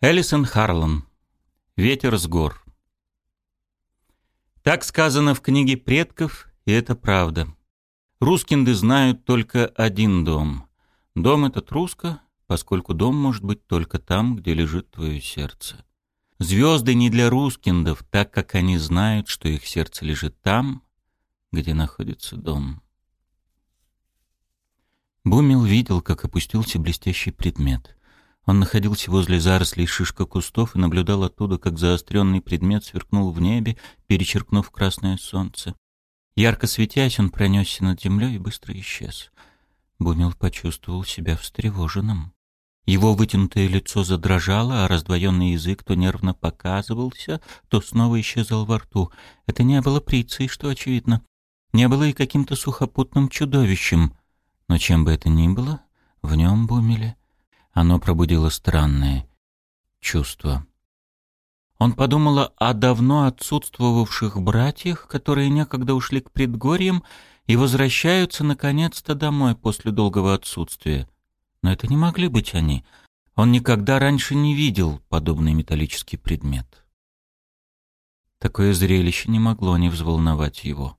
Элисон Харлан. Ветер с гор. Так сказано в книге предков, и это правда. Рускинды знают только один дом. Дом этот русско, поскольку дом может быть только там, где лежит твое сердце. Звезды не для рускиндов, так как они знают, что их сердце лежит там, где находится дом. Бумил видел, как опустился блестящий предмет. Он находился возле зарослей шишка кустов и наблюдал оттуда, как заостренный предмет сверкнул в небе, перечеркнув красное солнце. Ярко светясь, он пронесся над землей и быстро исчез. Бумил почувствовал себя встревоженным. Его вытянутое лицо задрожало, а раздвоенный язык то нервно показывался, то снова исчезал во рту. Это не было прицей, что очевидно. Не было и каким-то сухопутным чудовищем. Но чем бы это ни было, в нем Бумиле оно пробудило странное чувство. Он подумал о давно отсутствовавших братьях, которые некогда ушли к предгорьям и возвращаются наконец-то домой после долгого отсутствия. Но это не могли быть они. Он никогда раньше не видел подобный металлический предмет. Такое зрелище не могло не взволновать его.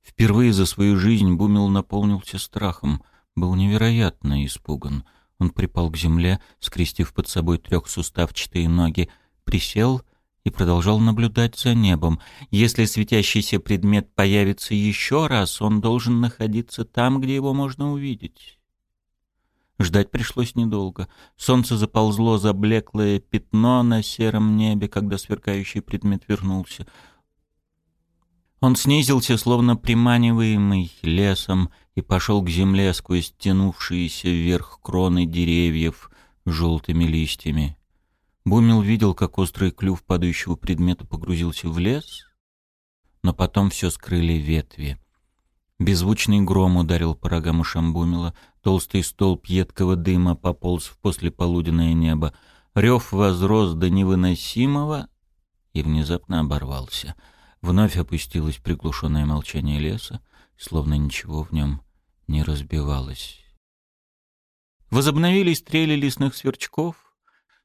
Впервые за свою жизнь Бумил наполнился страхом, был невероятно испуган — он припал к земле, скрестив под собой трехсуставчатые ноги, присел и продолжал наблюдать за небом. Если светящийся предмет появится еще раз, он должен находиться там, где его можно увидеть. Ждать пришлось недолго. Солнце заползло за блеклое пятно на сером небе, когда сверкающий предмет вернулся. Он снизился, словно приманиваемый лесом, и пошел к земле сквозь тянувшиеся вверх кроны деревьев желтыми листьями. Бумил видел, как острый клюв падающего предмета погрузился в лес, но потом все скрыли ветви. Беззвучный гром ударил по рогам ушам Бумила, толстый столб едкого дыма пополз в послеполуденное небо, рев возрос до невыносимого и внезапно оборвался. Вновь опустилось приглушенное молчание леса, словно ничего в нем не разбивалась. Возобновились трели лесных сверчков.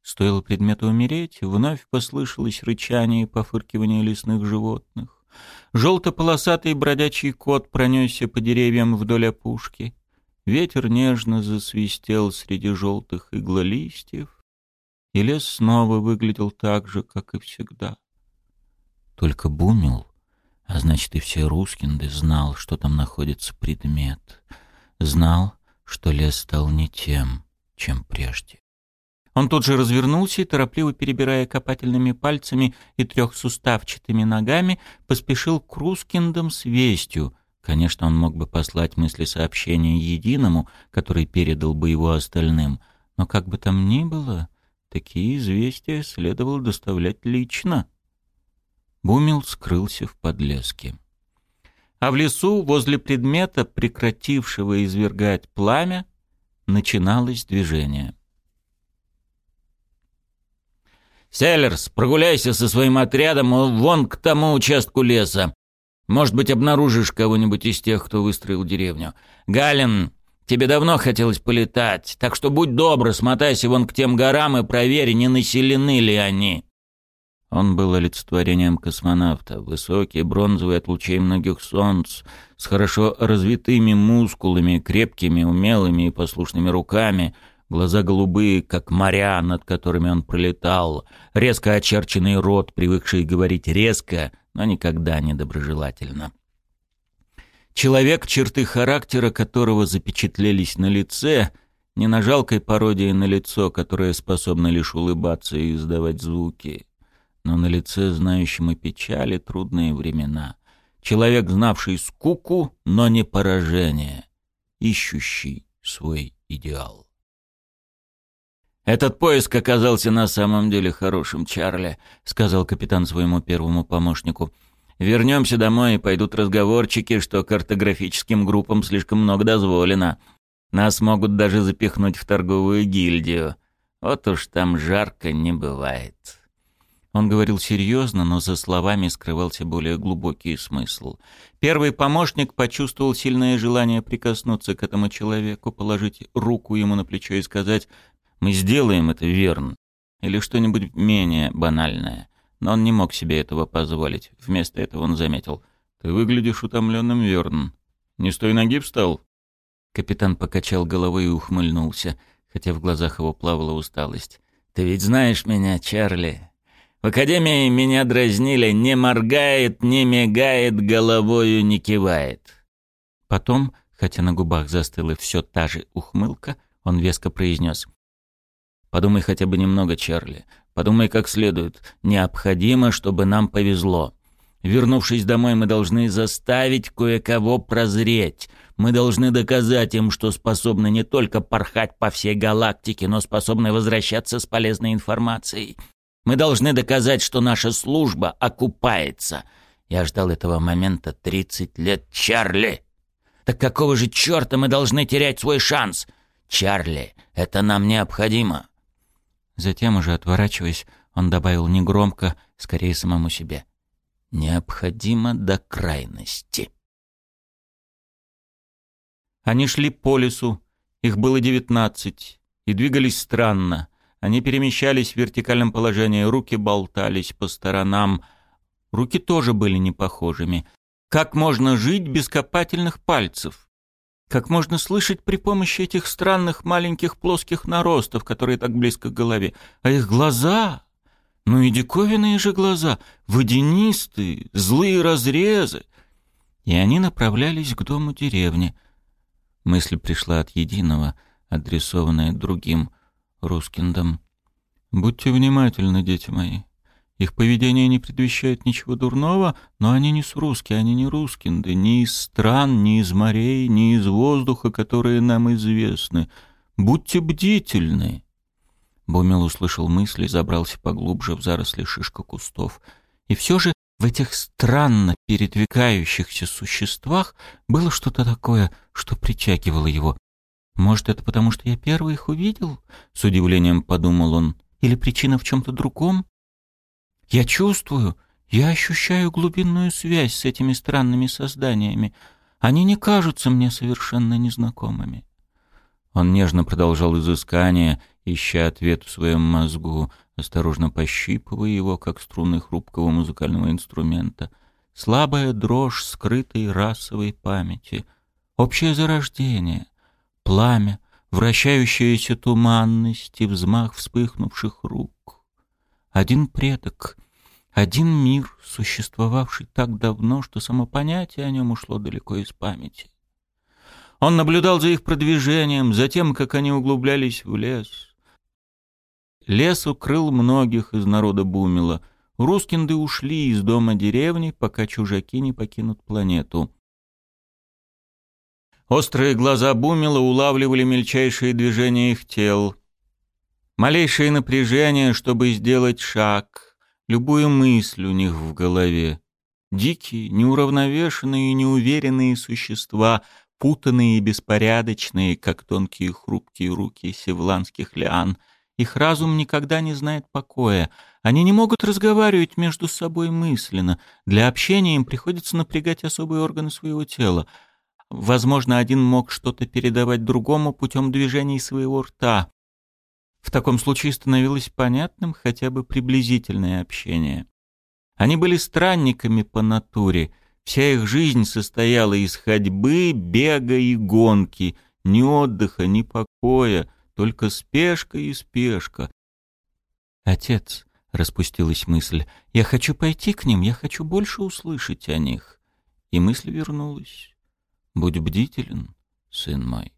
Стоило предмету умереть, вновь послышалось рычание и пофыркивание лесных животных. Желто-полосатый бродячий кот пронесся по деревьям вдоль опушки. Ветер нежно засвистел среди желтых иглолистьев, и лес снова выглядел так же, как и всегда. Только Бумил а значит, и все Рускинды знал, что там находится предмет. Знал, что лес стал не тем, чем прежде. Он тут же развернулся и, торопливо перебирая копательными пальцами и трехсуставчатыми ногами, поспешил к Рускиндам с вестью. Конечно, он мог бы послать мысли сообщения единому, который передал бы его остальным, но как бы там ни было, такие известия следовало доставлять лично. Бумил скрылся в подлеске. А в лесу, возле предмета, прекратившего извергать пламя, начиналось движение. «Селлерс, прогуляйся со своим отрядом вон к тому участку леса. Может быть, обнаружишь кого-нибудь из тех, кто выстроил деревню. Галин, тебе давно хотелось полетать, так что будь добр, смотайся вон к тем горам и проверь, не населены ли они». Он был олицетворением космонавта, высокий, бронзовый от лучей многих солнц, с хорошо развитыми мускулами, крепкими, умелыми и послушными руками, глаза голубые, как моря, над которыми он пролетал, резко очерченный рот, привыкший говорить резко, но никогда не доброжелательно. Человек, черты характера которого запечатлелись на лице, не на жалкой пародии на лицо, которое способно лишь улыбаться и издавать звуки — но на лице знающем и печали трудные времена. Человек, знавший скуку, но не поражение, ищущий свой идеал. «Этот поиск оказался на самом деле хорошим, Чарли», — сказал капитан своему первому помощнику. «Вернемся домой, и пойдут разговорчики, что картографическим группам слишком много дозволено. Нас могут даже запихнуть в торговую гильдию. Вот уж там жарко не бывает». Он говорил серьезно, но за словами скрывался более глубокий смысл. Первый помощник почувствовал сильное желание прикоснуться к этому человеку, положить руку ему на плечо и сказать «Мы сделаем это, верно». или что-нибудь менее банальное. Но он не мог себе этого позволить. Вместо этого он заметил. «Ты выглядишь утомленным, Верн. Не с той ноги встал?» Капитан покачал головой и ухмыльнулся, хотя в глазах его плавала усталость. «Ты ведь знаешь меня, Чарли. В академии меня дразнили, не моргает, не мигает, головою не кивает». Потом, хотя на губах застыла все та же ухмылка, он веско произнес. «Подумай хотя бы немного, Чарли. Подумай как следует. Необходимо, чтобы нам повезло. Вернувшись домой, мы должны заставить кое-кого прозреть. Мы должны доказать им, что способны не только порхать по всей галактике, но способны возвращаться с полезной информацией. Мы должны доказать, что наша служба окупается. Я ждал этого момента 30 лет, Чарли. Так какого же черта мы должны терять свой шанс? Чарли, это нам необходимо. Затем, уже отворачиваясь, он добавил негромко, скорее самому себе. «Необходимо до крайности». Они шли по лесу, их было девятнадцать, и двигались странно. Они перемещались в вертикальном положении, руки болтались по сторонам. Руки тоже были непохожими. Как можно жить без копательных пальцев? Как можно слышать при помощи этих странных маленьких плоских наростов, которые так близко к голове? А их глаза... Ну и диковинные же глаза, водянистые, злые разрезы. И они направлялись к дому деревни. Мысль пришла от единого, адресованная другим, Рускиндом. «Будьте внимательны, дети мои. Их поведение не предвещает ничего дурного, но они не с русские, они не рускинды, ни из стран, ни из морей, ни из воздуха, которые нам известны. Будьте бдительны. Бумил услышал мысли, забрался поглубже в заросли шишка кустов. И все же в этих странно передвигающихся существах было что-то такое, что притягивало его. «Может, это потому, что я первый их увидел?» — с удивлением подумал он. «Или причина в чем-то другом?» Я чувствую, я ощущаю глубинную связь с этими странными созданиями. Они не кажутся мне совершенно незнакомыми. Он нежно продолжал изыскание, ища ответ в своем мозгу, осторожно пощипывая его, как струны хрупкого музыкального инструмента. Слабая дрожь скрытой расовой памяти, общее зарождение, пламя, вращающаяся туманность и взмах вспыхнувших рук. Один предок, один мир, существовавший так давно, что само понятие о нем ушло далеко из памяти. Он наблюдал за их продвижением, за тем, как они углублялись в лес. Лес укрыл многих из народа Бумила. Рускинды ушли из дома деревни, пока чужаки не покинут планету. Острые глаза Бумила улавливали мельчайшие движения их тел. Малейшее напряжение, чтобы сделать шаг — любую мысль у них в голове. Дикие, неуравновешенные и неуверенные существа, путанные и беспорядочные, как тонкие хрупкие руки севланских лиан. Их разум никогда не знает покоя. Они не могут разговаривать между собой мысленно. Для общения им приходится напрягать особые органы своего тела. Возможно, один мог что-то передавать другому путем движений своего рта. В таком случае становилось понятным хотя бы приблизительное общение. Они были странниками по натуре. Вся их жизнь состояла из ходьбы, бега и гонки, ни отдыха, ни покоя, только спешка и спешка. «Отец», — распустилась мысль, — «я хочу пойти к ним, я хочу больше услышать о них». И мысль вернулась. «Будь бдителен, сын мой».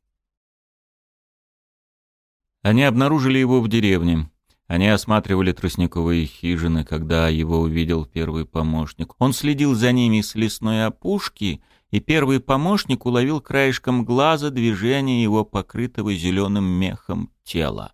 Они обнаружили его в деревне. Они осматривали тростниковые хижины, когда его увидел первый помощник. Он следил за ними с лесной опушки, и первый помощник уловил краешком глаза движение его покрытого зеленым мехом тела.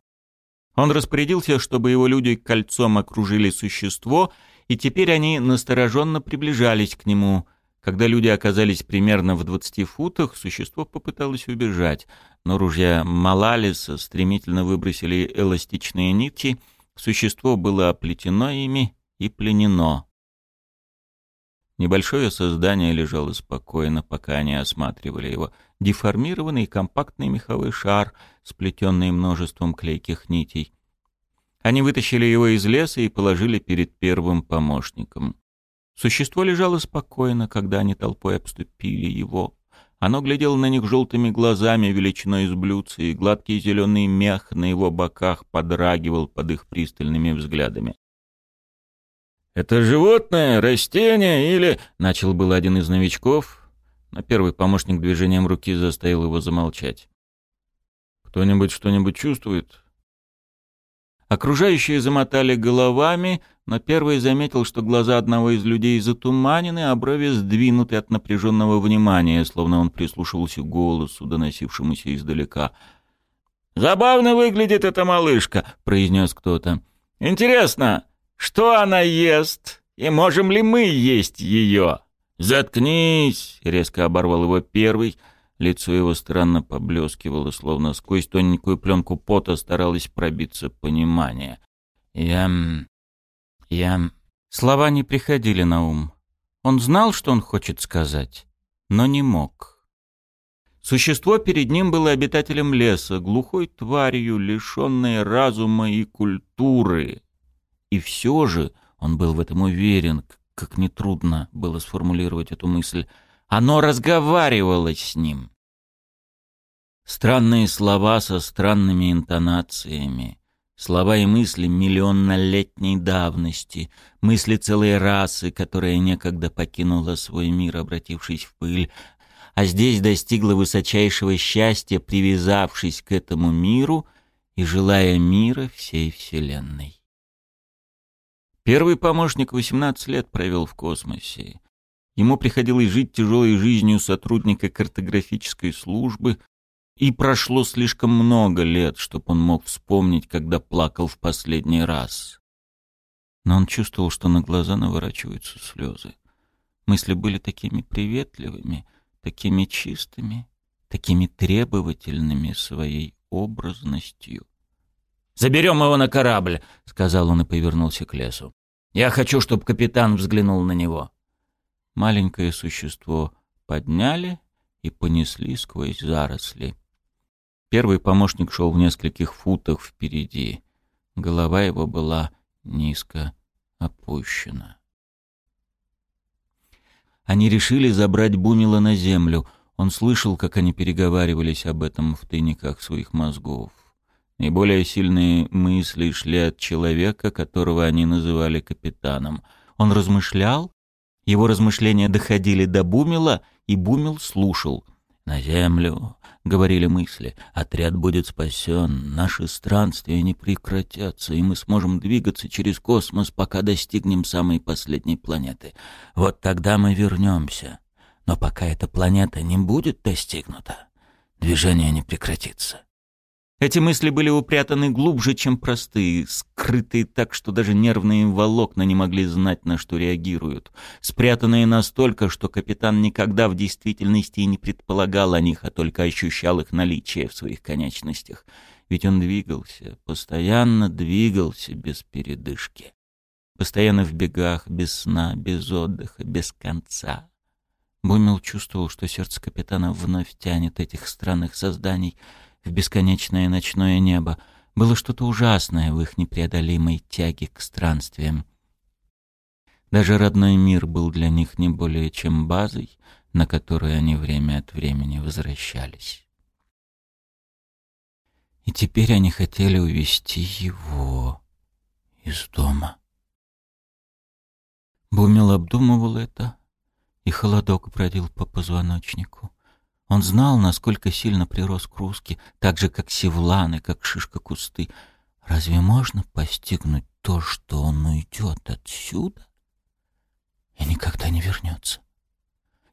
Он распорядился, чтобы его люди кольцом окружили существо, и теперь они настороженно приближались к нему. Когда люди оказались примерно в двадцати футах, существо попыталось убежать но ружья Малалиса стремительно выбросили эластичные нитки, существо было оплетено ими и пленено. Небольшое создание лежало спокойно, пока они осматривали его. Деформированный компактный меховой шар, сплетенный множеством клейких нитей. Они вытащили его из леса и положили перед первым помощником. Существо лежало спокойно, когда они толпой обступили его. Оно глядело на них желтыми глазами величиной из блюдца, и гладкий зеленый мех на его боках подрагивал под их пристальными взглядами. «Это животное, растение или...» — начал был один из новичков, но первый помощник движением руки заставил его замолчать. «Кто-нибудь что-нибудь чувствует?» Окружающие замотали головами, но первый заметил, что глаза одного из людей затуманены, а брови сдвинуты от напряженного внимания, словно он прислушивался к голосу, доносившемуся издалека. «Забавно выглядит эта малышка», — произнес кто-то. «Интересно, что она ест, и можем ли мы есть ее?» «Заткнись!» — резко оборвал его первый — Лицо его странно поблескивало, словно сквозь тоненькую пленку пота старалось пробиться понимание. «Я... я...» Слова не приходили на ум. Он знал, что он хочет сказать, но не мог. Существо перед ним было обитателем леса, глухой тварью, лишенной разума и культуры. И все же он был в этом уверен, как нетрудно было сформулировать эту мысль. Оно разговаривало с ним. Странные слова со странными интонациями. Слова и мысли миллионнолетней давности, мысли целой расы, которая некогда покинула свой мир, обратившись в пыль, а здесь достигла высочайшего счастья, привязавшись к этому миру и желая мира всей Вселенной. Первый помощник 18 лет провел в космосе. Ему приходилось жить тяжелой жизнью сотрудника картографической службы, и прошло слишком много лет, чтобы он мог вспомнить, когда плакал в последний раз. Но он чувствовал, что на глаза наворачиваются слезы. Мысли были такими приветливыми, такими чистыми, такими требовательными своей образностью. «Заберем его на корабль», — сказал он и повернулся к лесу. «Я хочу, чтобы капитан взглянул на него». Маленькое существо подняли и понесли сквозь заросли. Первый помощник шел в нескольких футах впереди. Голова его была низко опущена. Они решили забрать Бумила на землю. Он слышал, как они переговаривались об этом в тайниках своих мозгов. Наиболее сильные мысли шли от человека, которого они называли капитаном. Он размышлял, его размышления доходили до Бумила, и Бумил слушал. «На землю, — говорили мысли, — отряд будет спасен, наши странствия не прекратятся, и мы сможем двигаться через космос, пока достигнем самой последней планеты. Вот тогда мы вернемся. Но пока эта планета не будет достигнута, движение не прекратится. Эти мысли были упрятаны глубже, чем простые, скрытые так, что даже нервные волокна не могли знать, на что реагируют. Спрятанные настолько, что капитан никогда в действительности и не предполагал о них, а только ощущал их наличие в своих конечностях. Ведь он двигался, постоянно двигался без передышки. Постоянно в бегах, без сна, без отдыха, без конца. Бумил чувствовал, что сердце капитана вновь тянет этих странных созданий — в бесконечное ночное небо. Было что-то ужасное в их непреодолимой тяге к странствиям. Даже родной мир был для них не более чем базой, на которую они время от времени возвращались. И теперь они хотели увести его из дома. Бумил обдумывал это, и холодок бродил по позвоночнику. Он знал, насколько сильно прирос к русски, так же, как севланы, как шишка-кусты. Разве можно постигнуть то, что он уйдет отсюда и никогда не вернется?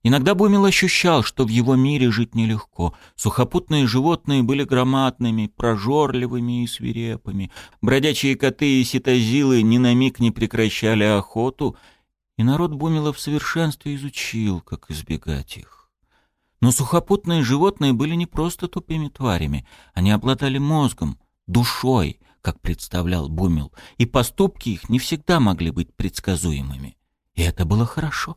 Иногда Бумил ощущал, что в его мире жить нелегко. Сухопутные животные были громадными, прожорливыми и свирепыми. Бродячие коты и ситозилы ни на миг не прекращали охоту, и народ Бумила в совершенстве изучил, как избегать их. Но сухопутные животные были не просто тупыми тварями. Они обладали мозгом, душой, как представлял Бумил, и поступки их не всегда могли быть предсказуемыми. И это было хорошо.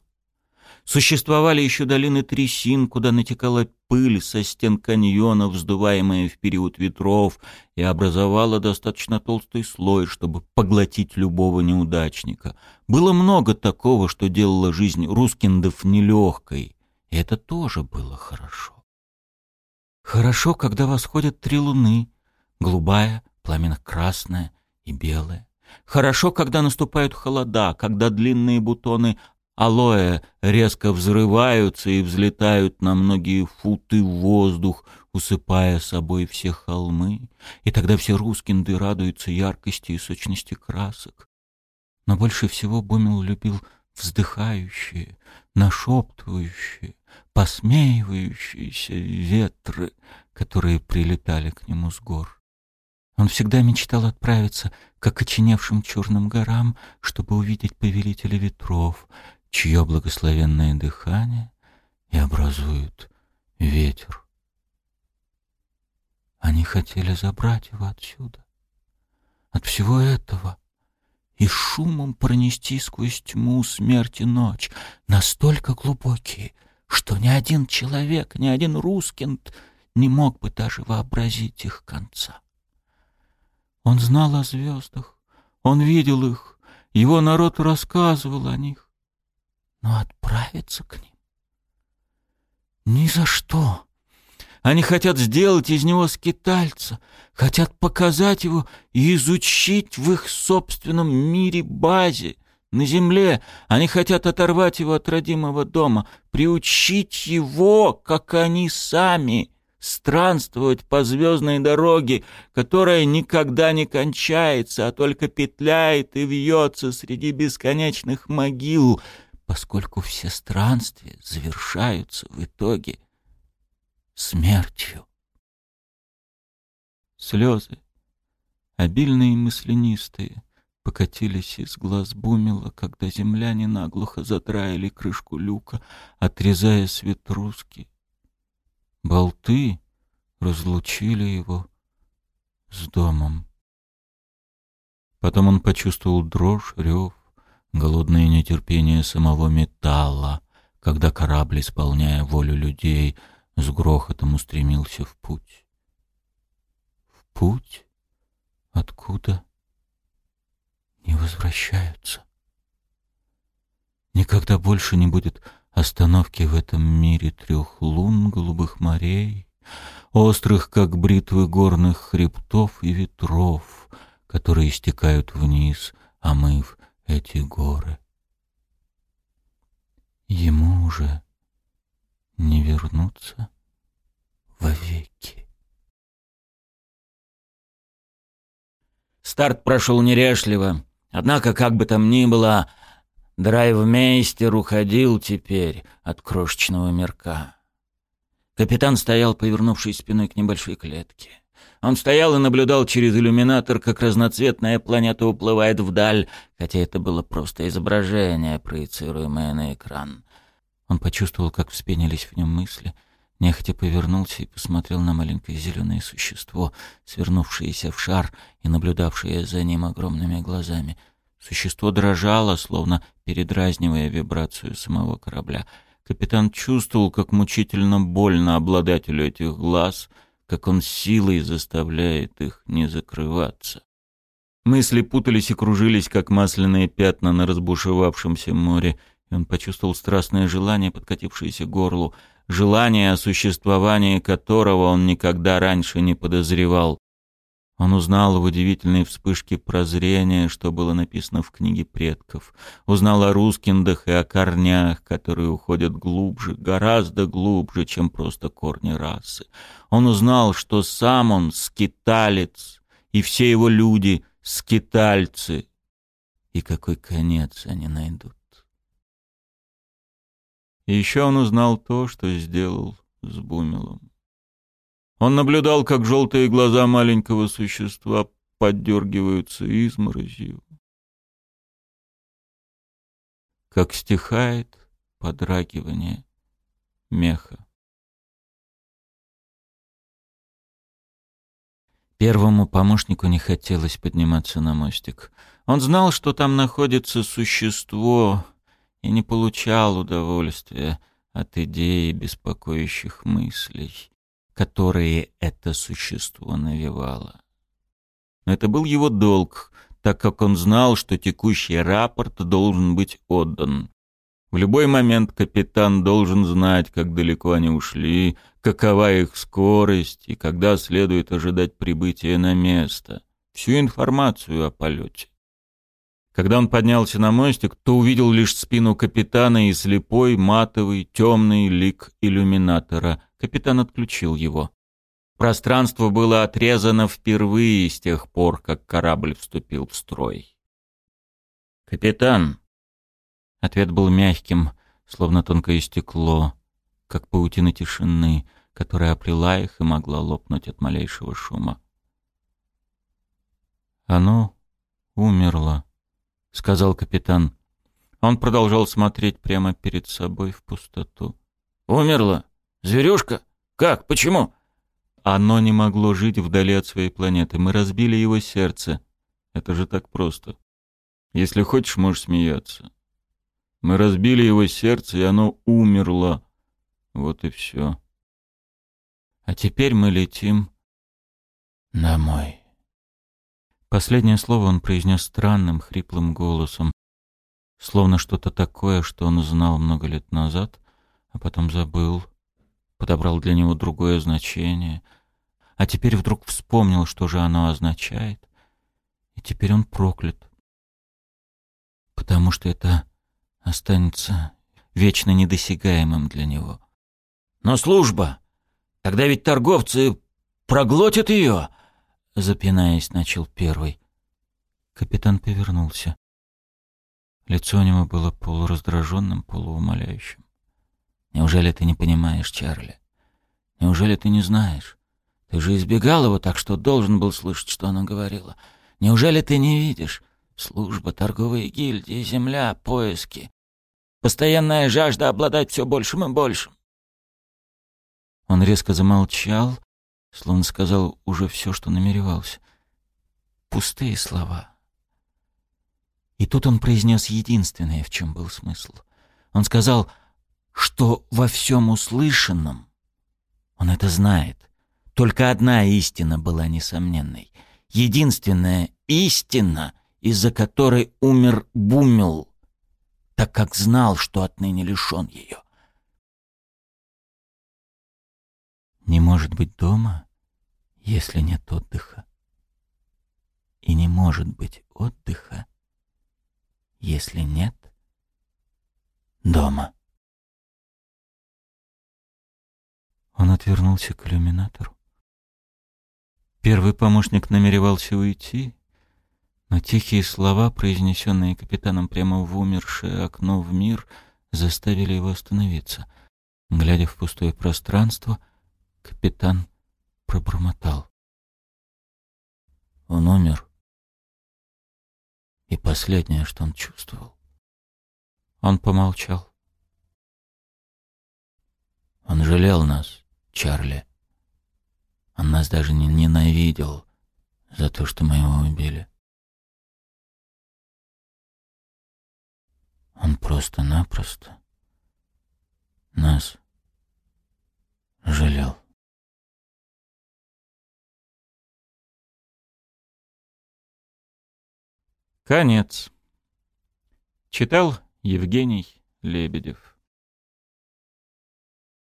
Существовали еще долины трясин, куда натекала пыль со стен каньона, вздуваемая в период ветров, и образовала достаточно толстый слой, чтобы поглотить любого неудачника. Было много такого, что делало жизнь рускиндов нелегкой, и это тоже было хорошо. Хорошо, когда восходят три луны, голубая, пламенно-красная и белая. Хорошо, когда наступают холода, когда длинные бутоны алоэ резко взрываются и взлетают на многие футы в воздух, усыпая собой все холмы, и тогда все рускинды радуются яркости и сочности красок. Но больше всего Бумил любил вздыхающие, нашептывающие, посмеивающиеся ветры, которые прилетали к нему с гор. Он всегда мечтал отправиться к окоченевшим черным горам, чтобы увидеть повелителя ветров, чье благословенное дыхание и образует ветер. Они хотели забрать его отсюда, от всего этого, и шумом пронести сквозь тьму смерти ночь, настолько глубокие, что ни один человек, ни один рускинд не мог бы даже вообразить их конца. Он знал о звездах, он видел их, его народ рассказывал о них. Но отправиться к ним? Ни за что. Они хотят сделать из него скитальца, хотят показать его и изучить в их собственном мире базе, на земле. Они хотят оторвать его от родимого дома, приучить его, как они сами странствовать по звездной дороге, которая никогда не кончается, а только петляет и вьется среди бесконечных могил, поскольку все странствия завершаются в итоге смертью. Слезы, обильные и мысленистые, покатились из глаз Бумила, когда земляне наглухо задраили крышку люка, отрезая свет русский. Болты разлучили его с домом. Потом он почувствовал дрожь, рев, голодное нетерпение самого металла, когда корабль, исполняя волю людей, с грохотом устремился в путь. В путь? Откуда? Не возвращаются. Никогда больше не будет Остановки в этом мире трех лун, голубых морей, острых, как бритвы горных хребтов и ветров, которые стекают вниз, омыв эти горы. Ему уже не вернуться вовеки. Старт прошел нерешливо, однако, как бы там ни было, Драйвмейстер уходил теперь от крошечного мирка. Капитан стоял, повернувшись спиной к небольшой клетке. Он стоял и наблюдал через иллюминатор, как разноцветная планета уплывает вдаль, хотя это было просто изображение, проецируемое на экран. Он почувствовал, как вспенились в нем мысли, нехотя повернулся и посмотрел на маленькое зеленое существо, свернувшееся в шар и наблюдавшее за ним огромными глазами — Существо дрожало, словно передразнивая вибрацию самого корабля. Капитан чувствовал, как мучительно больно обладателю этих глаз, как он силой заставляет их не закрываться. Мысли путались и кружились, как масляные пятна на разбушевавшемся море, и он почувствовал страстное желание, подкатившееся к горлу, желание, о существовании которого он никогда раньше не подозревал. Он узнал в удивительной вспышке прозрения, что было написано в книге предков. Узнал о рускиндах и о корнях, которые уходят глубже, гораздо глубже, чем просто корни расы. Он узнал, что сам он скиталец, и все его люди — скитальцы. И какой конец они найдут. И еще он узнал то, что сделал с Бумелом. Он наблюдал, как желтые глаза маленького существа поддергиваются изморозью. Как стихает подрагивание меха. Первому помощнику не хотелось подниматься на мостик. Он знал, что там находится существо, и не получал удовольствия от идеи беспокоящих мыслей, которые это существо навевало. Но это был его долг, так как он знал, что текущий рапорт должен быть отдан. В любой момент капитан должен знать, как далеко они ушли, какова их скорость и когда следует ожидать прибытия на место. Всю информацию о полете. Когда он поднялся на мостик, то увидел лишь спину капитана и слепой, матовый, темный лик иллюминатора. Капитан отключил его. Пространство было отрезано впервые с тех пор, как корабль вступил в строй. «Капитан!» Ответ был мягким, словно тонкое стекло, как паутина тишины, которая оплела их и могла лопнуть от малейшего шума. «Оно умерло», — сказал капитан. Он продолжал смотреть прямо перед собой в пустоту. «Умерло? Зверюшка? Как? Почему?» Оно не могло жить вдали от своей планеты. Мы разбили его сердце. Это же так просто. Если хочешь, можешь смеяться. Мы разбили его сердце, и оно умерло. Вот и все. А теперь мы летим домой. Последнее слово он произнес странным, хриплым голосом, словно что-то такое, что он знал много лет назад, а потом забыл, подобрал для него другое значение, а теперь вдруг вспомнил, что же оно означает, и теперь он проклят, потому что это останется вечно недосягаемым для него. «Но служба! Тогда ведь торговцы проглотят ее!» Запинаясь, начал первый. Капитан повернулся. Лицо у него было полураздраженным, полуумоляющим. «Неужели ты не понимаешь, Чарли? Неужели ты не знаешь? Ты же избегал его, так что должен был слышать, что она говорила. Неужели ты не видишь? Служба, торговые гильдии, земля, поиски. Постоянная жажда обладать все большим и большим». Он резко замолчал, словно сказал уже все, что намеревался. Пустые слова. И тут он произнес единственное, в чем был смысл. Он сказал, что во всем услышанном он это знает. Только одна истина была несомненной. Единственная истина, из-за которой умер Бумел, так как знал, что отныне лишен ее. Не может быть дома, если нет отдыха. И не может быть отдыха, если нет дома. Он отвернулся к иллюминатору. Первый помощник намеревался уйти, но тихие слова, произнесенные капитаном прямо в умершее окно в мир, заставили его остановиться. Глядя в пустое пространство — Капитан пробормотал. Он умер. И последнее, что он чувствовал. Он помолчал. Он жалел нас, Чарли. Он нас даже не ненавидел за то, что мы его убили. Он просто-напросто нас жалел. Конец. Читал Евгений Лебедев.